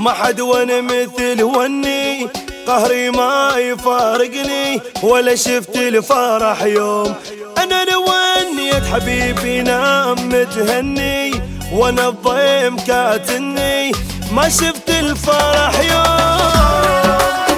ما حد وأنا مثل وني. قهري ما يفارقني ولا شفت الفرح يوم. أنا لو ونيت حبيبي نام متهني وأنا الضيم كاتني ما شفت الفرح يوم.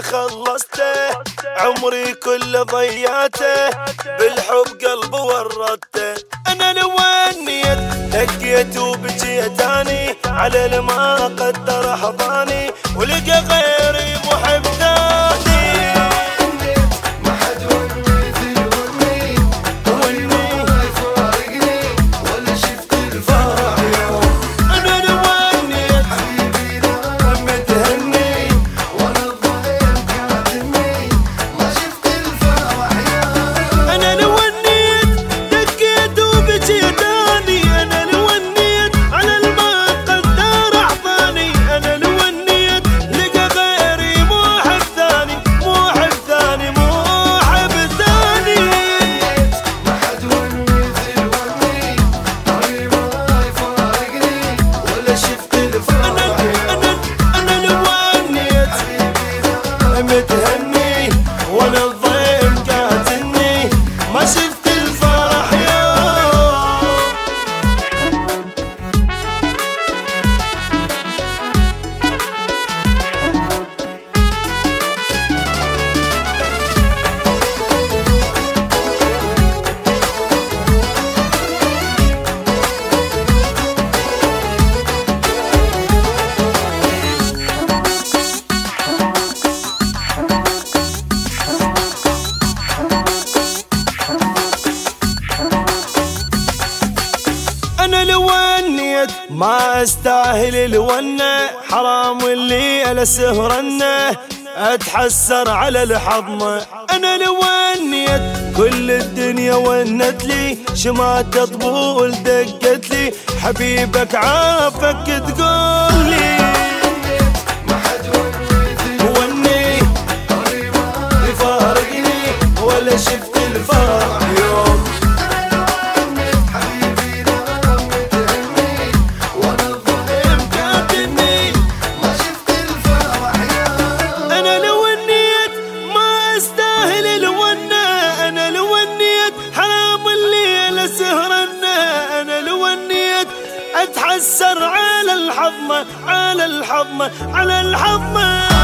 خلصته عمري كله ضيعته. بالحب قلبي ورطته أنا لو ونيت دقيت وبجيت اني على الما قدر حضاني ولقى غيري ونيت ما أستاهل الونة حرام اللي على سهرنة. أتحسر على الحضمه أنا لو ونيت كل الدنيا ونت لي. شمات طبول دقت لي. حبيبك عافك تقول. اتحسر على الحظمه على الحظمه على الحظمه